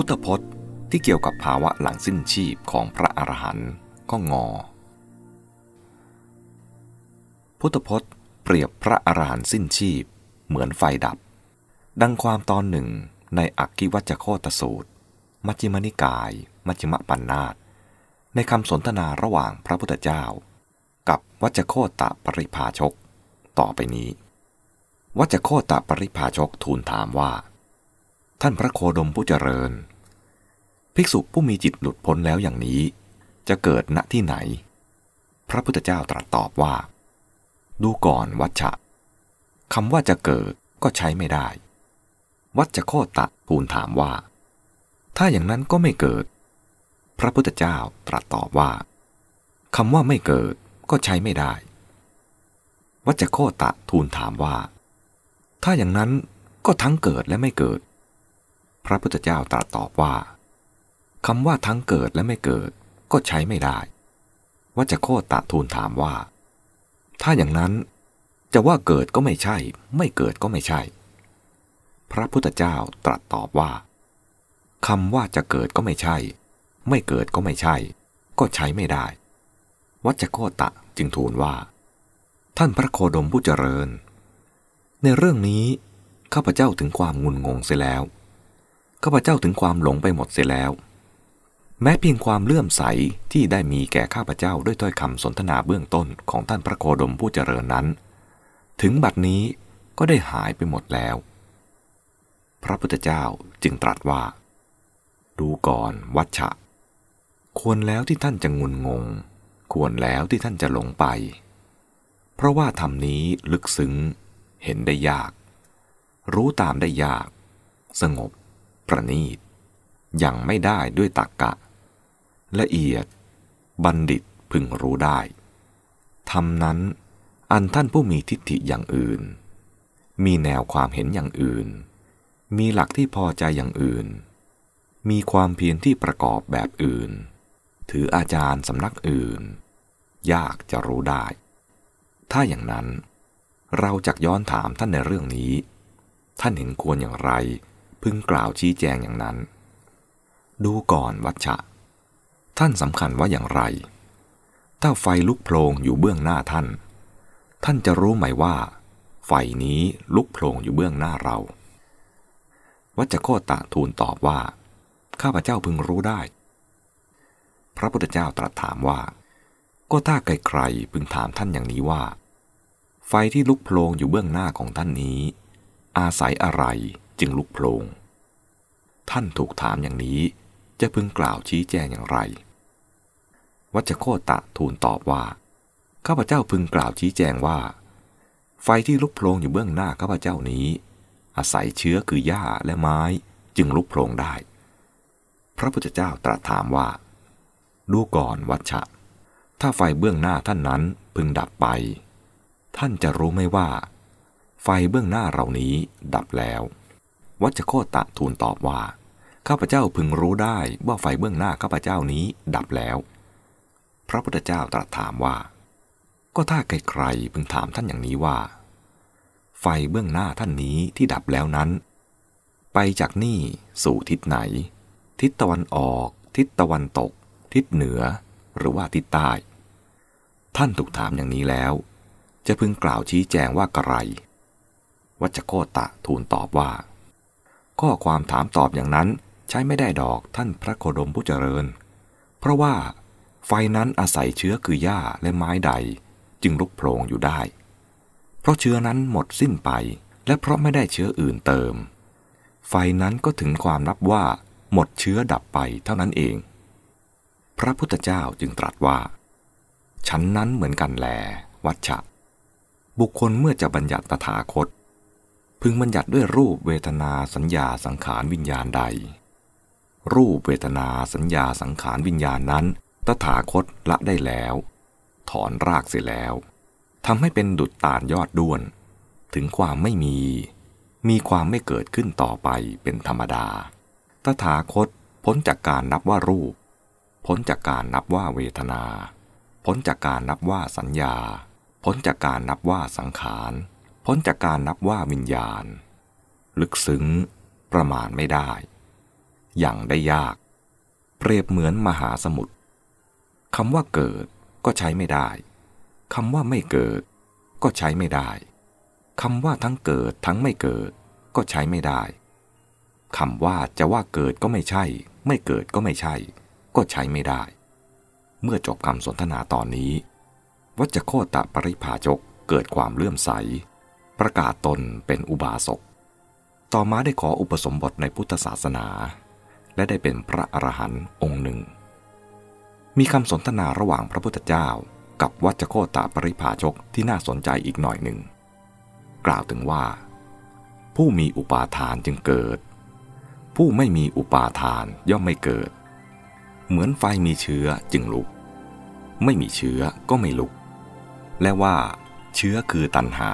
พุทธพจน์ที่เกี่ยวกับภาวะหลังสิ้นชีพของพระอรหันต์ก็งอ พุทธพจน์เปรียบพระอรหันต์สิ้นชีพเหมือนไฟดับ ดังความตอนหนึ่งในอักกิวัจโคตสูตร มัชฌิมนิกาย มัชฌิมปัญนาตในคำสนทนาระหว่างพระพุทธเจ้า กับวัจโคตปริภาชก ต่อไปนี้ วัจโคตปริภาชกทูลถามว่า ท่านพระโคดมผู้เจริญ ภิกษุผู้มีจิตหลุดพ้นแล้วอย่างนี้ จะเกิดณที่ไหน พระพุทธเจ้าตรัสตอบว่า ดูก่อนวัชชะคำว่าจะเกิดก็ใช้ไม่ได้ วัชโคตะทูลถามว่า ถ้าอย่างนั้นก็ไม่เกิด พระพุทธเจ้าตรัสตอบว่าคำว่าไม่เกิดก็ใช้ไม่ได้ วัชโคตะทูลถามว่า ถ้าอย่างนั้นก็ทั้งเกิดและไม่เกิด พระพุทธเจ้าตรัสตอบว่าคำว่าทั้งเกิดและไม่เกิดก็ใช้ไม่ได้วัชโคตะทูลถามว่า ถ้าอย่างนั้นจะว่าเกิดก็ไม่ใช่ ไม่เกิดก็ไม่ใช่ พระพุทธเจ้าตรัสตอบว่าคำว่าจะเกิดก็ไม่ใช่ ไม่เกิดก็ไม่ใช่ ก็ใช้ไม่ได้ วัชโคตะจึงทูลว่า ท่านพระโคดมผู้เจริญ ในเรื่องนี้ข้าพเจ้าถึงความงุนงงเสียแล้ว ข้าพเจ้าถึงความหลงไปหมดเสียแล้ว แม้เพียงความเลื่อมใสที่ได้มีแก่ข้าพเจ้าด้วยถ้อยคำสนทนาเบื้องต้นของท่านพระโคดมผู้เจริญนั้น ถึงบัดนี้ก็ได้หายไปหมดแล้ว พระพุทธเจ้าจึงตรัสว่า ดูก่อนวัชชะ ควรแล้วที่ท่านจะงุนงง ควรแล้วที่ท่านจะหลงไป เพราะว่าธรรมนี้ลึกซึ้ง เห็นได้ยาก รู้ตามได้ยาก สงบ ประณีต ยังไม่ได้ด้วยตักกะ ละเอียด บัณฑิตพึงรู้ได้ธรรมนั้น อันท่านผู้มีทิฏฐิอย่างอื่น มีแนวความเห็นอย่างอื่น มีหลักที่พอใจอย่างอื่น มีความเพียรที่ประกอบแบบอื่น ถืออาจารย์สำนักอื่น ยากจะรู้ได้ ถ้าอย่างนั้น เราจะย้อนถามท่านในเรื่องนี้ ท่านเห็นควรอย่างไร พึงกล่าวชี้แจงอย่างนั้น ดูก่อนวัชชะ ท่านสำคัญว่าอย่างไร ถ้าไฟลุกโพลงอยู่เบื้องหน้าท่าน ท่านจะรู้ไหมว่า ไฟนี้ลุกโผล่อยู่เบื้องหน้าเรา วัจโคตะทูลตอบว่า ข้าพเจ้าพึงรู้ได้ พระพุทธเจ้าตรัสถามว่า ก็ถ้าใครๆพึงถามท่านอย่างนี้ว่า ไฟที่ลุกโผล่อยู่เบื้องหน้าของท่านนี้ อาศัยอะไร จึงลุกโผล่ท่านถูกถามอย่างนี้จะพึงกล่าวชี้แจงอย่างไร วัจโคตะทูลตอบว่า ข้าพเจ้าพึงกล่าวชี้แจงว่า ไฟที่ลุกโพลงอยู่เบื้องหน้าข้าพเจ้านี้ อาศัยเชื้อคือหญ้าและไม้จึงลุกโพลงได้ พระพุทธเจ้าตรัสถามว่า ดูก่อนวัชชะ ถ้าไฟเบื้องหน้าท่านนั้นพึงดับไป ท่านจะรู้ไหมว่า ไฟเบื้องหน้าเรานี้ดับแล้ว วัชโคตะทูลตอบว่า ข้าพเจ้าพึงรู้ได้ว่าไฟเบื้องหน้าข้าพเจ้านี้ดับแล้ว พระพุทธเจ้าตรัสถามว่า ก็ถ้าใครๆพึงถามท่านอย่างนี้ว่า ไฟเบื้องหน้าท่านนี้ที่ดับแล้วนั้น ไปจากนี่สู่ทิศไหน ทิศตะวันออก ทิศตะวันตก ทิศเหนือ หรือว่าทิศใต้ ท่านถูกถามอย่างนี้แล้ว จะพึงกล่าวชี้แจงว่ากระไรวัชโคตะทูลตอบว่า ข้อความถามตอบอย่างนั้นใช้ไม่ได้ดอกท่านพระโคดมผู้เจริญ เพราะว่าไฟนั้นอาศัยเชื้อคือหญ้าและไม้ใด จึงลุกโผล่อยู่ได้ เพราะเชื้อนั้นหมดสิ้นไป และเพราะไม่ได้เชื้ออื่นเติม ไฟนั้นก็ถึงความนับว่า หมดเชื้อดับไปเท่านั้นเอง พระพุทธเจ้าจึงตรัสว่า ฉันนั้นเหมือนกันแล วัชชะ บุคคลเมื่อจะบัญญัติตถาคต พึงบัญญัติด้วยรูปเวทนาสัญญาสังขารวิญญาณใด รูปเวทนาสัญญาสังขารวิญญาณนั้น ตถาคตละได้แล้ว ถอนรากเสียแล้วทำให้เป็นดุจตาลยอดด้วน ถึงความไม่มี มีความไม่เกิดขึ้นต่อไปเป็นธรรมดา ตถาคตพ้นจากการนับว่ารูป พ้นจากการนับว่าเวทนา พ้นจากการนับว่าสัญญา พ้นจากการนับว่าสังขาร พ้นจากการนับว่าวิญญาณ ลึกซึ้ง ประมาณไม่ได้ อย่างได้ยาก เปรียบเหมือนมหาสมุทรคำว่าเกิดก็ใช้ไม่ได้คำว่าไม่เกิด ก็ใช้ไม่ได้คำว่าทั้งเกิดทั้งไม่เกิด ก็ใช้ไม่ได้คำว่าจะว่าเกิดก็ไม่ใช่ ไม่เกิดก็ไม่ใช่ ก็ใช้ไม่ได้ เมื่อจบคำสนทนาตอนนี้ วัจโคตะปริภาจกเกิดความเลื่อมใส ประกาศตนเป็นอุบาสก ต่อมาได้ขออุปสมบทในพุทธศาสนา และได้เป็นพระอรหันต์องค์หนึ่ง มีคำสนทนาระหว่างพระพุทธเจ้ากับวัจโคตะปริภาชกที่น่าสนใจอีกหน่อยหนึ่ง กล่าวถึงว่า ผู้มีอุปาทานจึงเกิด ผู้ไม่มีอุปาทานย่อมไม่เกิด เหมือนไฟมีเชื้อจึงลุก ไม่มีเชื้อก็ไม่ลุก และว่า เชื้อคือตัณหา